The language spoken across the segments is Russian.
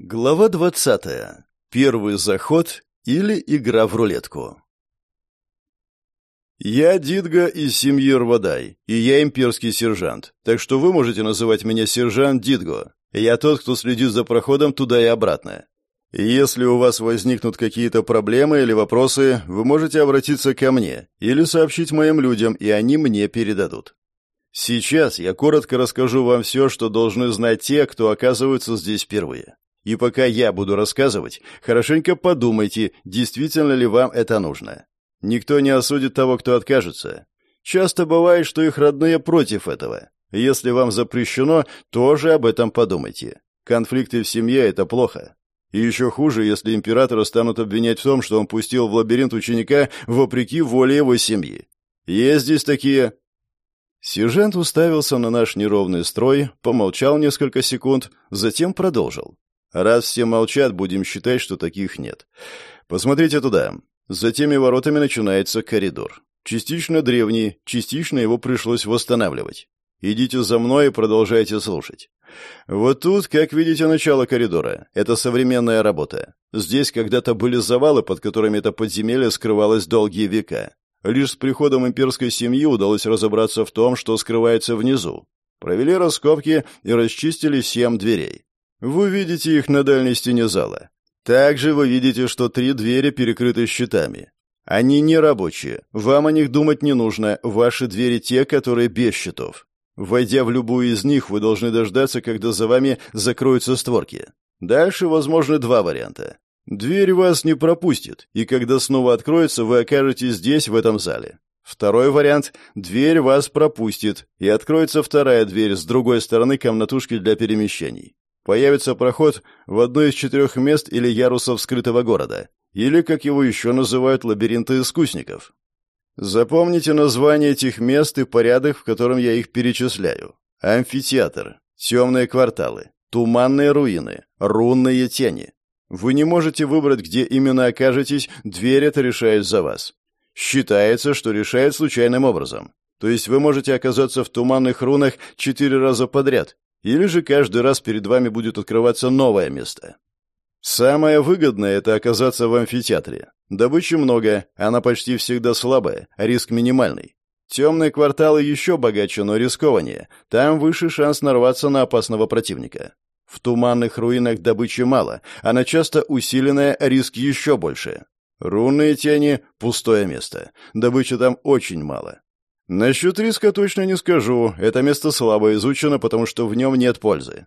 Глава 20. Первый заход или игра в рулетку. Я Дидга из семьи Рвадай, и я имперский сержант, так что вы можете называть меня сержант Дидго. Я тот, кто следит за проходом туда и обратно. Если у вас возникнут какие-то проблемы или вопросы, вы можете обратиться ко мне или сообщить моим людям, и они мне передадут. Сейчас я коротко расскажу вам все, что должны знать те, кто оказывается здесь впервые. И пока я буду рассказывать, хорошенько подумайте, действительно ли вам это нужно. Никто не осудит того, кто откажется. Часто бывает, что их родные против этого. Если вам запрещено, тоже об этом подумайте. Конфликты в семье – это плохо. И еще хуже, если императора станут обвинять в том, что он пустил в лабиринт ученика вопреки воле его семьи. Есть здесь такие... Сержант уставился на наш неровный строй, помолчал несколько секунд, затем продолжил. Раз все молчат, будем считать, что таких нет. Посмотрите туда. За теми воротами начинается коридор. Частично древний, частично его пришлось восстанавливать. Идите за мной и продолжайте слушать. Вот тут, как видите, начало коридора. Это современная работа. Здесь когда-то были завалы, под которыми это подземелье скрывалось долгие века. Лишь с приходом имперской семьи удалось разобраться в том, что скрывается внизу. Провели раскопки и расчистили семь дверей. Вы видите их на дальней стене зала. Также вы видите, что три двери перекрыты щитами. Они не рабочие. Вам о них думать не нужно. Ваши двери те, которые без щитов. Войдя в любую из них, вы должны дождаться, когда за вами закроются створки. Дальше возможны два варианта. Дверь вас не пропустит, и когда снова откроется, вы окажетесь здесь, в этом зале. Второй вариант – дверь вас пропустит, и откроется вторая дверь с другой стороны комнатушки для перемещений. Появится проход в одно из четырех мест или ярусов скрытого города, или, как его еще называют, лабиринты искусников. Запомните название этих мест и порядок, в котором я их перечисляю. Амфитеатр, темные кварталы, туманные руины, рунные тени. Вы не можете выбрать, где именно окажетесь, дверь это решает за вас. Считается, что решает случайным образом. То есть вы можете оказаться в туманных рунах четыре раза подряд, или же каждый раз перед вами будет открываться новое место. Самое выгодное – это оказаться в амфитеатре. Добычи много, она почти всегда слабая, риск минимальный. Темные кварталы еще богаче, но рискованнее. Там выше шанс нарваться на опасного противника. В туманных руинах добычи мало, она часто усиленная, риск еще больше. Рунные тени – пустое место. Добычи там очень мало. Насчет риска точно не скажу. Это место слабо изучено, потому что в нем нет пользы.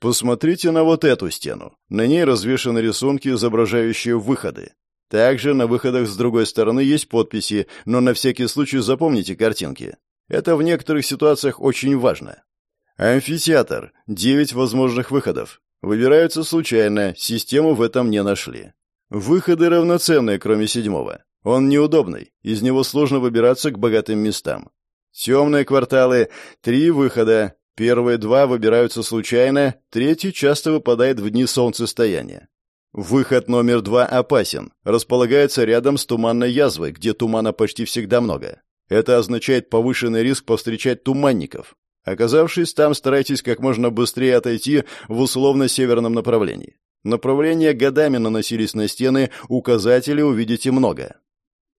Посмотрите на вот эту стену. На ней развешаны рисунки, изображающие выходы. Также на выходах с другой стороны есть подписи, но на всякий случай запомните картинки. Это в некоторых ситуациях очень важно. Амфитеатр. Девять возможных выходов. Выбираются случайно, систему в этом не нашли. Выходы равноценные, кроме седьмого. Он неудобный, из него сложно выбираться к богатым местам. Темные кварталы — три выхода. Первые два выбираются случайно, третий часто выпадает в дни солнцестояния. Выход номер два опасен. Располагается рядом с туманной язвой, где тумана почти всегда много. Это означает повышенный риск повстречать туманников. Оказавшись там, старайтесь как можно быстрее отойти в условно-северном направлении. Направления годами наносились на стены, указателей увидите много.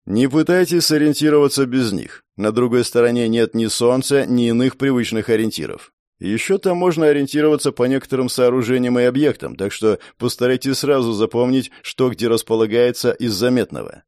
Не пытайтесь сориентироваться без них. На другой стороне нет ни солнца, ни иных привычных ориентиров. Еще там можно ориентироваться по некоторым сооружениям и объектам, так что постарайтесь сразу запомнить, что где располагается из заметного.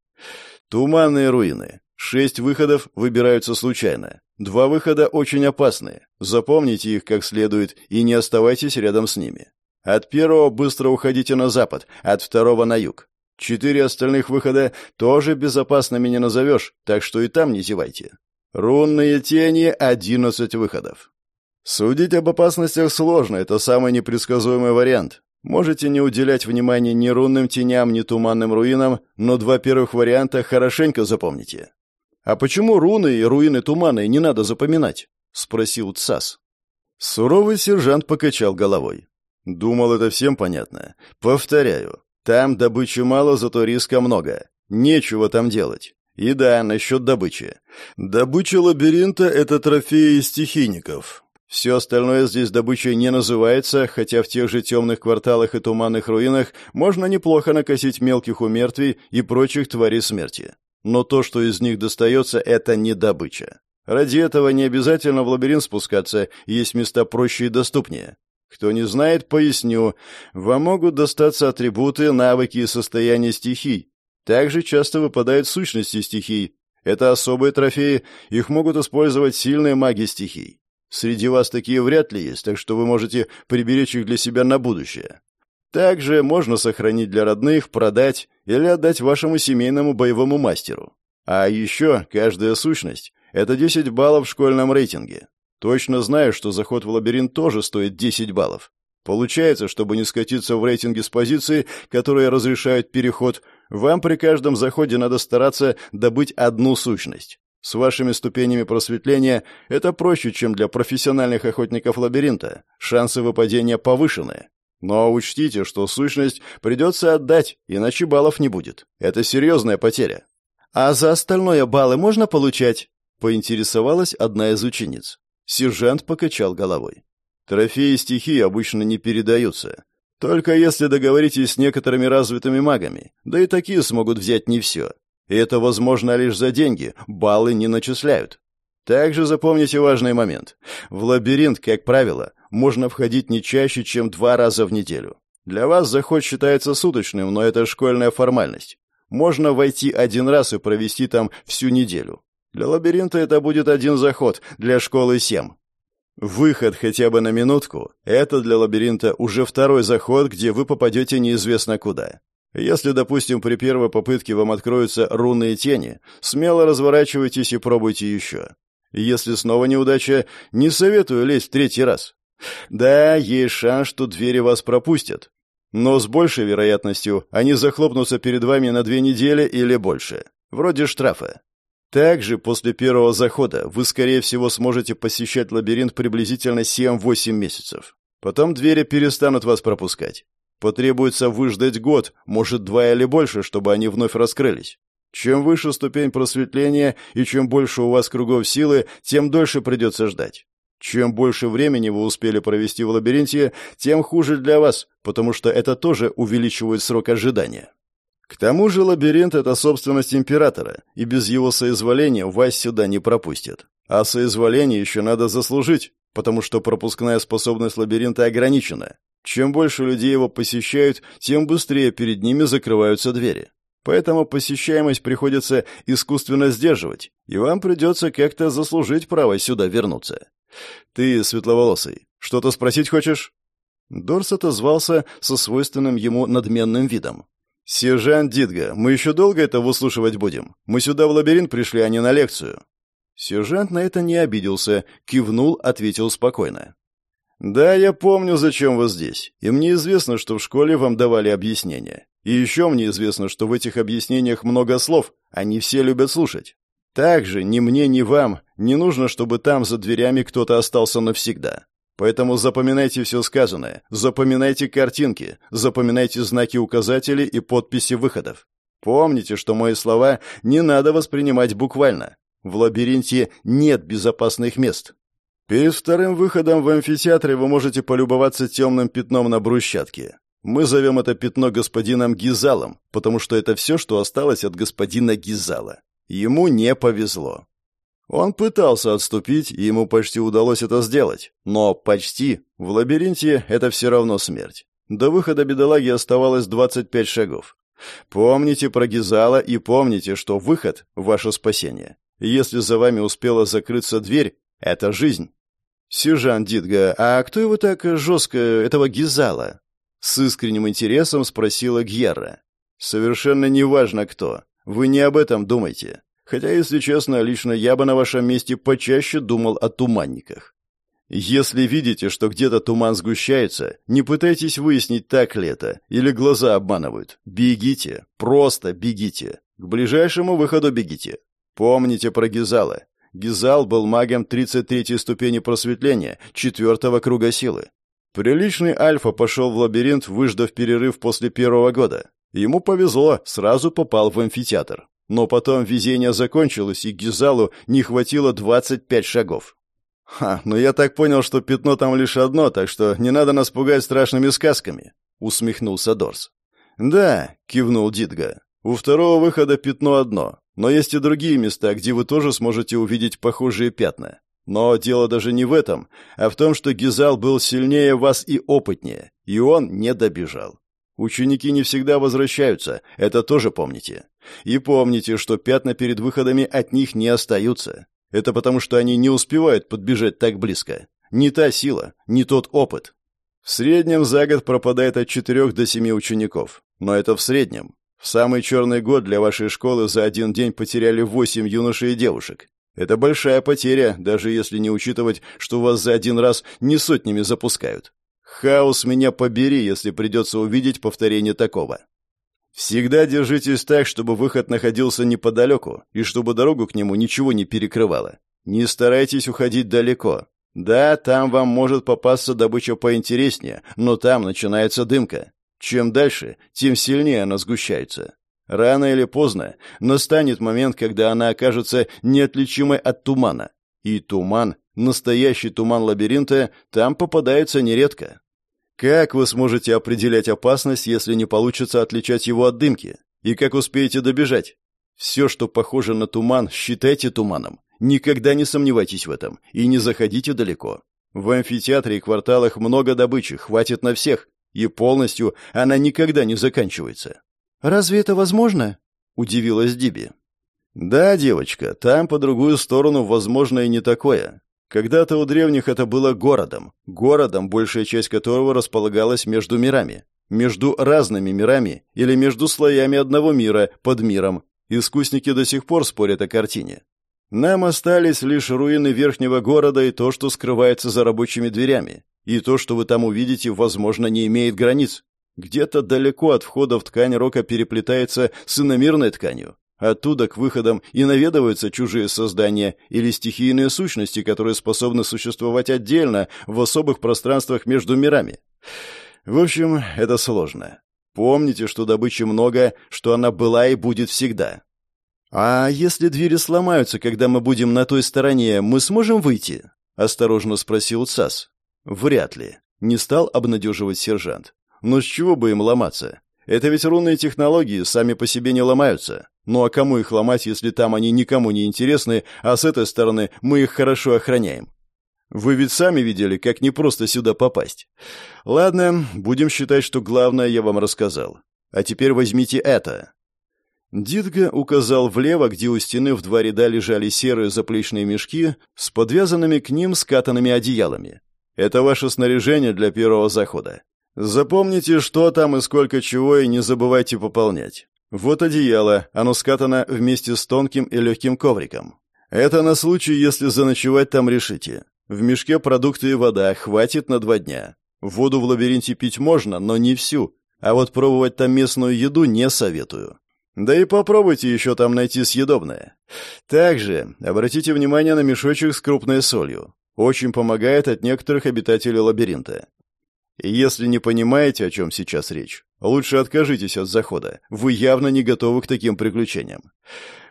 Туманные руины. Шесть выходов выбираются случайно. Два выхода очень опасные. Запомните их как следует и не оставайтесь рядом с ними. От первого быстро уходите на запад, от второго на юг. Четыре остальных выхода тоже безопасными не назовешь, так что и там не зевайте. Рунные тени — одиннадцать выходов. Судить об опасностях сложно, это самый непредсказуемый вариант. Можете не уделять внимания ни рунным теням, ни туманным руинам, но два первых варианта хорошенько запомните. «А почему руны и руины туманы не надо запоминать?» — спросил Цас. Суровый сержант покачал головой. «Думал, это всем понятно. Повторяю, там добычи мало, зато риска много. Нечего там делать. И да, насчет добычи. Добыча лабиринта — это трофеи стихийников. Все остальное здесь добычей не называется, хотя в тех же темных кварталах и туманных руинах можно неплохо накосить мелких умертвий и прочих тварей смерти. Но то, что из них достается, это не добыча. Ради этого не обязательно в лабиринт спускаться, есть места проще и доступнее. Кто не знает, поясню. Вам могут достаться атрибуты, навыки и состояния стихий. Также часто выпадают сущности стихий. Это особые трофеи, их могут использовать сильные маги стихий. Среди вас такие вряд ли есть, так что вы можете приберечь их для себя на будущее. Также можно сохранить для родных, продать или отдать вашему семейному боевому мастеру. А еще каждая сущность — это 10 баллов в школьном рейтинге. Точно знаю, что заход в лабиринт тоже стоит 10 баллов. Получается, чтобы не скатиться в рейтинге с позиции, которые разрешают переход, вам при каждом заходе надо стараться добыть одну сущность. С вашими ступенями просветления это проще, чем для профессиональных охотников лабиринта. Шансы выпадения повышены. Но учтите, что сущность придется отдать, иначе баллов не будет. Это серьезная потеря. А за остальное баллы можно получать? Поинтересовалась одна из учениц. Сержант покачал головой. Трофеи стихии обычно не передаются. Только если договоритесь с некоторыми развитыми магами. Да и такие смогут взять не все. И это возможно лишь за деньги, баллы не начисляют. Также запомните важный момент. В лабиринт, как правило, можно входить не чаще, чем два раза в неделю. Для вас заход считается суточным, но это школьная формальность. Можно войти один раз и провести там всю неделю. Для лабиринта это будет один заход, для школы семь. Выход хотя бы на минутку – это для лабиринта уже второй заход, где вы попадете неизвестно куда. Если, допустим, при первой попытке вам откроются рунные тени, смело разворачивайтесь и пробуйте еще. Если снова неудача, не советую лезть в третий раз. Да, есть шанс, что двери вас пропустят. Но с большей вероятностью они захлопнутся перед вами на две недели или больше. Вроде штрафа. Также после первого захода вы, скорее всего, сможете посещать лабиринт приблизительно 7-8 месяцев. Потом двери перестанут вас пропускать. Потребуется выждать год, может, два или больше, чтобы они вновь раскрылись. Чем выше ступень просветления и чем больше у вас кругов силы, тем дольше придется ждать. Чем больше времени вы успели провести в лабиринте, тем хуже для вас, потому что это тоже увеличивает срок ожидания. К тому же лабиринт — это собственность императора, и без его соизволения вас сюда не пропустят. А соизволение еще надо заслужить, потому что пропускная способность лабиринта ограничена. Чем больше людей его посещают, тем быстрее перед ними закрываются двери. Поэтому посещаемость приходится искусственно сдерживать, и вам придется как-то заслужить право сюда вернуться. Ты, светловолосый, что-то спросить хочешь?» Дорс отозвался со свойственным ему надменным видом. «Сержант Дидга, мы еще долго это выслушивать будем? Мы сюда в лабиринт пришли, а не на лекцию». Сержант на это не обиделся, кивнул, ответил спокойно. «Да, я помню, зачем вы здесь. И мне известно, что в школе вам давали объяснения. И еще мне известно, что в этих объяснениях много слов, они все любят слушать. Также ни мне, ни вам не нужно, чтобы там за дверями кто-то остался навсегда. Поэтому запоминайте все сказанное, запоминайте картинки, запоминайте знаки указателей и подписи выходов. Помните, что мои слова не надо воспринимать буквально. В лабиринте нет безопасных мест. Перед вторым выходом в амфитеатре вы можете полюбоваться темным пятном на брусчатке. Мы зовем это пятно господином Гизалом, потому что это все, что осталось от господина Гизала. Ему не повезло. Он пытался отступить, и ему почти удалось это сделать. Но почти. В лабиринте это все равно смерть. До выхода бедолаги оставалось 25 шагов. Помните про Гизала и помните, что выход — ваше спасение. Если за вами успела закрыться дверь, это жизнь. «Сержант Дитга, а кто его так жестко, этого гизала?» С искренним интересом спросила Гьерра. «Совершенно неважно кто. Вы не об этом думайте. Хотя, если честно, лично я бы на вашем месте почаще думал о туманниках. Если видите, что где-то туман сгущается, не пытайтесь выяснить, так ли это, или глаза обманывают. Бегите, просто бегите. К ближайшему выходу бегите. Помните про Гизала. Гизал был магом 33-й ступени просветления, четвертого круга силы. Приличный Альфа пошел в лабиринт, выждав перерыв после первого года. Ему повезло, сразу попал в амфитеатр. Но потом везение закончилось, и Гизалу не хватило 25 шагов. «Ха, но я так понял, что пятно там лишь одно, так что не надо нас пугать страшными сказками», — усмехнулся Дорс. «Да», — кивнул Дитга. «У второго выхода пятно одно, но есть и другие места, где вы тоже сможете увидеть похожие пятна. Но дело даже не в этом, а в том, что Гизал был сильнее вас и опытнее, и он не добежал. Ученики не всегда возвращаются, это тоже помните. И помните, что пятна перед выходами от них не остаются. Это потому, что они не успевают подбежать так близко. Не та сила, не тот опыт. В среднем за год пропадает от четырех до семи учеников. Но это в среднем. В самый черный год для вашей школы за один день потеряли восемь юношей и девушек. Это большая потеря, даже если не учитывать, что вас за один раз не сотнями запускают. Хаос меня побери, если придется увидеть повторение такого. Всегда держитесь так, чтобы выход находился неподалеку, и чтобы дорогу к нему ничего не перекрывало. Не старайтесь уходить далеко. Да, там вам может попасться добыча поинтереснее, но там начинается дымка. Чем дальше, тем сильнее она сгущается. Рано или поздно настанет момент, когда она окажется неотличимой от тумана. И туман, настоящий туман лабиринта, там попадается нередко. Как вы сможете определять опасность, если не получится отличать его от дымки? И как успеете добежать? Все, что похоже на туман, считайте туманом. Никогда не сомневайтесь в этом и не заходите далеко. В амфитеатре и кварталах много добычи, хватит на всех, и полностью она никогда не заканчивается. «Разве это возможно?» — удивилась Диби. «Да, девочка, там по другую сторону возможно и не такое. Когда-то у древних это было городом, городом, большая часть которого располагалась между мирами, между разными мирами или между слоями одного мира под миром. Искусники до сих пор спорят о картине. Нам остались лишь руины верхнего города и то, что скрывается за рабочими дверями. И то, что вы там увидите, возможно, не имеет границ. Где-то далеко от входа в ткань рока переплетается с иномирной тканью. Оттуда к выходам и наведываются чужие создания или стихийные сущности, которые способны существовать отдельно в особых пространствах между мирами. В общем, это сложно. Помните, что добычи много, что она была и будет всегда. А если двери сломаются, когда мы будем на той стороне, мы сможем выйти? осторожно спросил Сас. Вряд ли, не стал обнадеживать сержант. Но с чего бы им ломаться? Это ведь рунные технологии сами по себе не ломаются. Ну а кому их ломать, если там они никому не интересны, а с этой стороны мы их хорошо охраняем? Вы ведь сами видели, как непросто сюда попасть. Ладно, будем считать, что главное я вам рассказал. А теперь возьмите это. Дидга указал влево, где у стены в два ряда лежали серые заплечные мешки с подвязанными к ним скатанными одеялами. Это ваше снаряжение для первого захода. Запомните, что там и сколько чего, и не забывайте пополнять. Вот одеяло, оно скатано вместе с тонким и легким ковриком. Это на случай, если заночевать там решите. В мешке продукты и вода хватит на два дня. Воду в лабиринте пить можно, но не всю. А вот пробовать там местную еду не советую. Да и попробуйте еще там найти съедобное. Также обратите внимание на мешочек с крупной солью. Очень помогает от некоторых обитателей лабиринта. Если не понимаете, о чем сейчас речь, лучше откажитесь от захода. Вы явно не готовы к таким приключениям.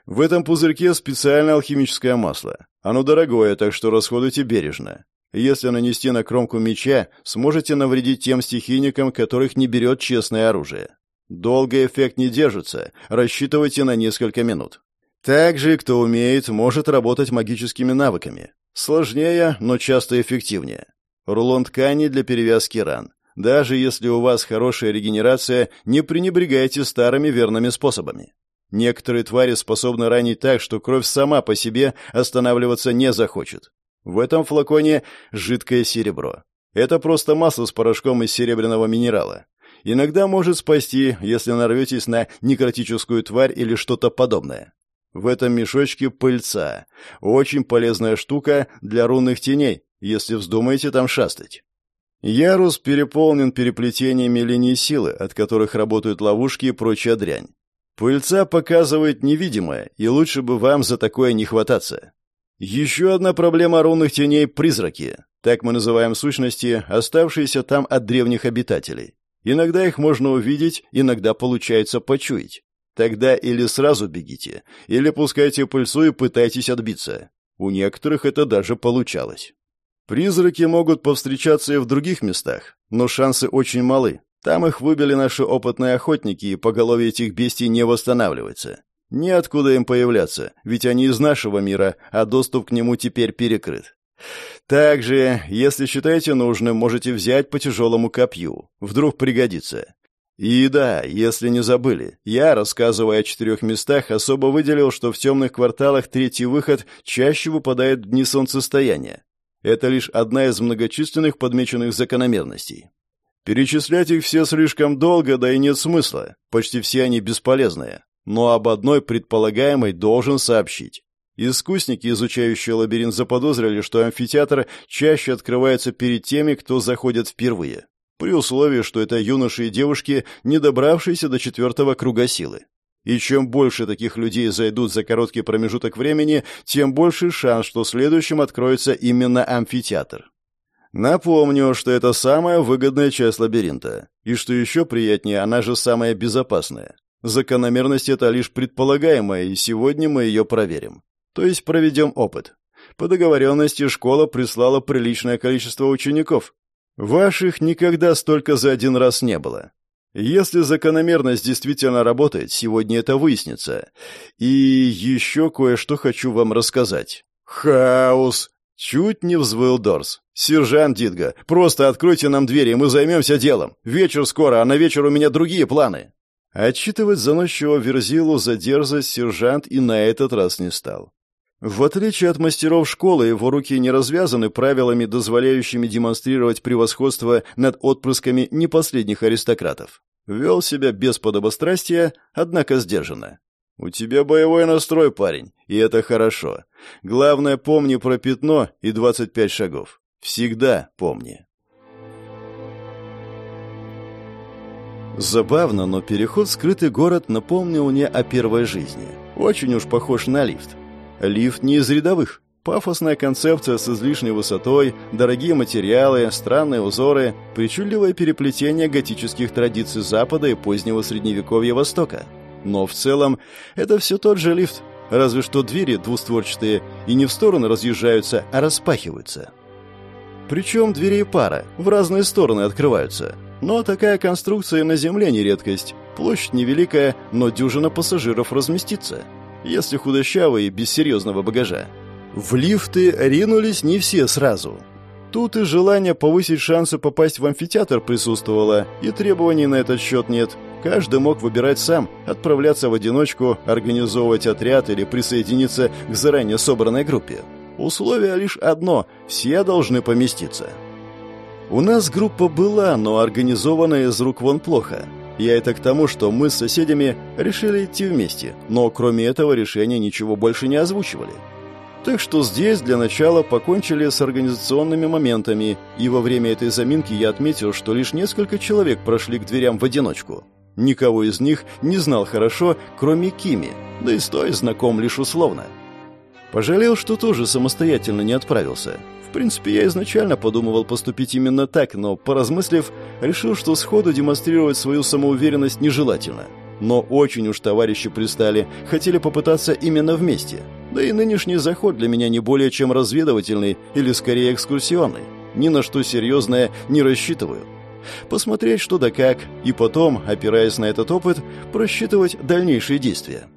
В этом пузырьке специальное алхимическое масло. Оно дорогое, так что расходуйте бережно. Если нанести на кромку меча, сможете навредить тем стихийникам, которых не берет честное оружие. Долго эффект не держится, рассчитывайте на несколько минут. Также, кто умеет, может работать магическими навыками. Сложнее, но часто эффективнее. Рулон ткани для перевязки ран. Даже если у вас хорошая регенерация, не пренебрегайте старыми верными способами. Некоторые твари способны ранить так, что кровь сама по себе останавливаться не захочет. В этом флаконе жидкое серебро. Это просто масло с порошком из серебряного минерала. Иногда может спасти, если нарветесь на некротическую тварь или что-то подобное. В этом мешочке пыльца. Очень полезная штука для рунных теней, если вздумаете там шастать. Ярус переполнен переплетениями линий силы, от которых работают ловушки и прочая дрянь. Пыльца показывает невидимое, и лучше бы вам за такое не хвататься. Еще одна проблема рунных теней — призраки. Так мы называем сущности, оставшиеся там от древних обитателей. Иногда их можно увидеть, иногда получается почуять. Тогда или сразу бегите, или пускайте пыльцу и пытайтесь отбиться. У некоторых это даже получалось. Призраки могут повстречаться и в других местах, но шансы очень малы. Там их выбили наши опытные охотники, и поголовье этих бестий не восстанавливается. Неоткуда им появляться, ведь они из нашего мира, а доступ к нему теперь перекрыт. Также, если считаете нужным, можете взять по тяжелому копью. Вдруг пригодится. И да, если не забыли, я, рассказывая о четырех местах, особо выделил, что в темных кварталах третий выход чаще выпадает в дни солнцестояния. Это лишь одна из многочисленных подмеченных закономерностей. Перечислять их все слишком долго, да и нет смысла. Почти все они бесполезные. Но об одной предполагаемой должен сообщить. Искусники, изучающие лабиринт, заподозрили, что амфитеатр чаще открывается перед теми, кто заходит впервые при условии, что это юноши и девушки, не добравшиеся до четвертого круга силы. И чем больше таких людей зайдут за короткий промежуток времени, тем больше шанс, что следующим откроется именно амфитеатр. Напомню, что это самая выгодная часть лабиринта. И что еще приятнее, она же самая безопасная. Закономерность это лишь предполагаемая, и сегодня мы ее проверим. То есть проведем опыт. По договоренности школа прислала приличное количество учеников, Ваших никогда столько за один раз не было. Если закономерность действительно работает, сегодня это выяснится. И еще кое-что хочу вам рассказать. Хаос! Чуть не взвыл Дорс. «Сержант Дидга, просто откройте нам двери, мы займемся делом. Вечер скоро, а на вечер у меня другие планы». Отчитывать заносчивого Верзилу за дерзость сержант и на этот раз не стал. В отличие от мастеров школы, его руки не развязаны правилами, дозволяющими демонстрировать превосходство над отпрысками не последних аристократов. Вел себя без подобострастия, однако сдержанно. «У тебя боевой настрой, парень, и это хорошо. Главное, помни про пятно и 25 шагов. Всегда помни». Забавно, но переход в скрытый город напомнил мне о первой жизни. Очень уж похож на лифт. Лифт не из рядовых. Пафосная концепция с излишней высотой, дорогие материалы, странные узоры, причудливое переплетение готических традиций Запада и позднего Средневековья Востока. Но в целом это все тот же лифт, разве что двери двустворчатые и не в стороны разъезжаются, а распахиваются. Причем двери пара, в разные стороны открываются. Но такая конструкция на Земле не редкость. Площадь невеликая, но дюжина пассажиров разместится если худощавый, без серьезного багажа. В лифты ринулись не все сразу. Тут и желание повысить шансы попасть в амфитеатр присутствовало, и требований на этот счет нет. Каждый мог выбирать сам, отправляться в одиночку, организовывать отряд или присоединиться к заранее собранной группе. Условие лишь одно – все должны поместиться. У нас группа была, но организованная из рук вон плохо – я это к тому, что мы с соседями решили идти вместе, но кроме этого решения ничего больше не озвучивали. Так что здесь для начала покончили с организационными моментами, и во время этой заминки я отметил, что лишь несколько человек прошли к дверям в одиночку. Никого из них не знал хорошо, кроме Кими, да и с той знаком лишь условно. Пожалел, что тоже самостоятельно не отправился. В принципе, я изначально подумывал поступить именно так, но, поразмыслив, решил, что сходу демонстрировать свою самоуверенность нежелательно. Но очень уж товарищи пристали, хотели попытаться именно вместе. Да и нынешний заход для меня не более чем разведывательный или скорее экскурсионный. Ни на что серьезное не рассчитываю. Посмотреть что да как, и потом, опираясь на этот опыт, просчитывать дальнейшие действия.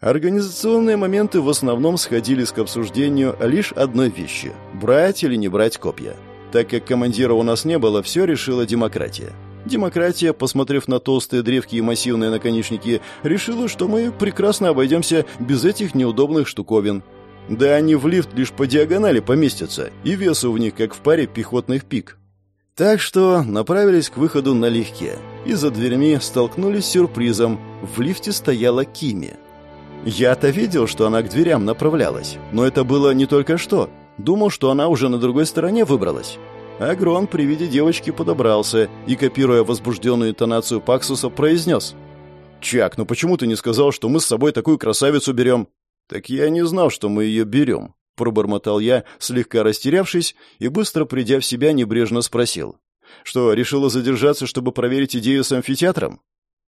Организационные моменты в основном сходились к обсуждению лишь одной вещи – брать или не брать копья. Так как командира у нас не было, все решила демократия. Демократия, посмотрев на толстые древки и массивные наконечники, решила, что мы прекрасно обойдемся без этих неудобных штуковин. Да они в лифт лишь по диагонали поместятся, и весу в них, как в паре пехотных пик. Так что направились к выходу налегке, и за дверьми столкнулись с сюрпризом. В лифте стояла Кими – я-то видел, что она к дверям направлялась, но это было не только что. Думал, что она уже на другой стороне выбралась. Агрон при виде девочки подобрался и, копируя возбужденную интонацию Паксуса, произнес. «Чак, ну почему ты не сказал, что мы с собой такую красавицу берем?» «Так я не знал, что мы ее берем», — пробормотал я, слегка растерявшись, и, быстро придя в себя, небрежно спросил. «Что, решила задержаться, чтобы проверить идею с амфитеатром?»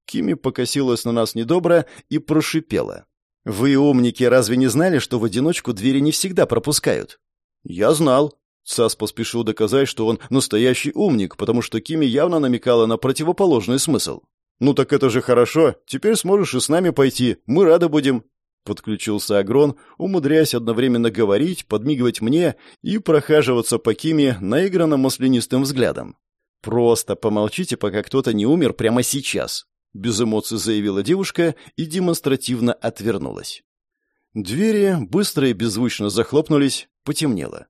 Кими покосилась на нас недобро и прошипела. «Вы, умники, разве не знали, что в одиночку двери не всегда пропускают?» «Я знал». Сас поспешил доказать, что он настоящий умник, потому что Кими явно намекала на противоположный смысл. «Ну так это же хорошо. Теперь сможешь и с нами пойти. Мы рады будем». Подключился Агрон, умудряясь одновременно говорить, подмигивать мне и прохаживаться по Киме наигранно маслянистым взглядом. «Просто помолчите, пока кто-то не умер прямо сейчас», — без эмоций заявила девушка и демонстративно отвернулась. Двери быстро и беззвучно захлопнулись, потемнело.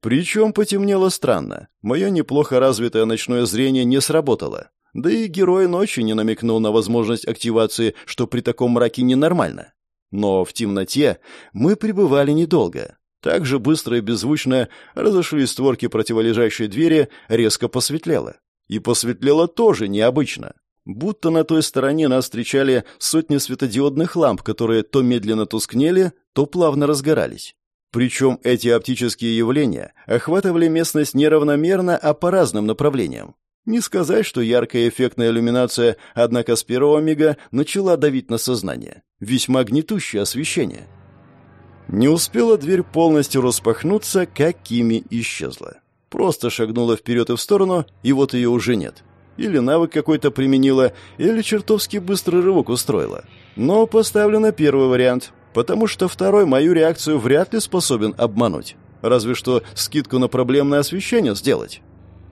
Причем потемнело странно. Мое неплохо развитое ночное зрение не сработало. Да и герой ночи не намекнул на возможность активации, что при таком мраке ненормально. Но в темноте мы пребывали недолго. Так же быстро и беззвучно разошлись створки противолежащей двери, резко посветлело. И посветлело тоже необычно. Будто на той стороне нас встречали сотни светодиодных ламп, которые то медленно тускнели, то плавно разгорались. Причем эти оптические явления охватывали местность неравномерно, а по разным направлениям. Не сказать, что яркая эффектная иллюминация, однако с первого мига начала давить на сознание. Весьма гнетущее освещение. Не успела дверь полностью распахнуться, как Кими исчезла. Просто шагнула вперед и в сторону, и вот ее уже нет. Или навык какой-то применила, или чертовски быстрый рывок устроила. Но поставлю на первый вариант, потому что второй мою реакцию вряд ли способен обмануть. Разве что скидку на проблемное освещение сделать.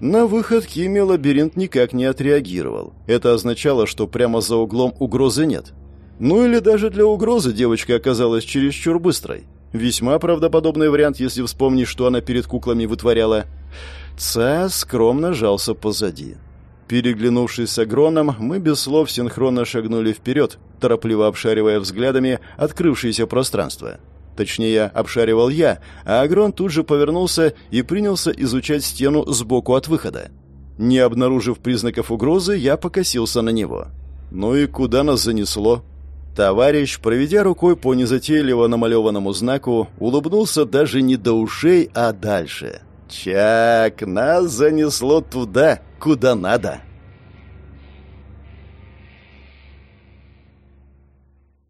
На выход Кими лабиринт никак не отреагировал. Это означало, что прямо за углом угрозы нет. Ну или даже для угрозы девочка оказалась чересчур быстрой. Весьма правдоподобный вариант, если вспомнить, что она перед куклами вытворяла. Ца скромно жался позади. Переглянувшись с Агроном, мы без слов синхронно шагнули вперед, торопливо обшаривая взглядами открывшееся пространство. Точнее, обшаривал я, а Агрон тут же повернулся и принялся изучать стену сбоку от выхода. Не обнаружив признаков угрозы, я покосился на него. «Ну и куда нас занесло?» Товарищ, проведя рукой по незатейливо намалеванному знаку, улыбнулся даже не до ушей, а дальше. «Чак, нас занесло туда, куда надо».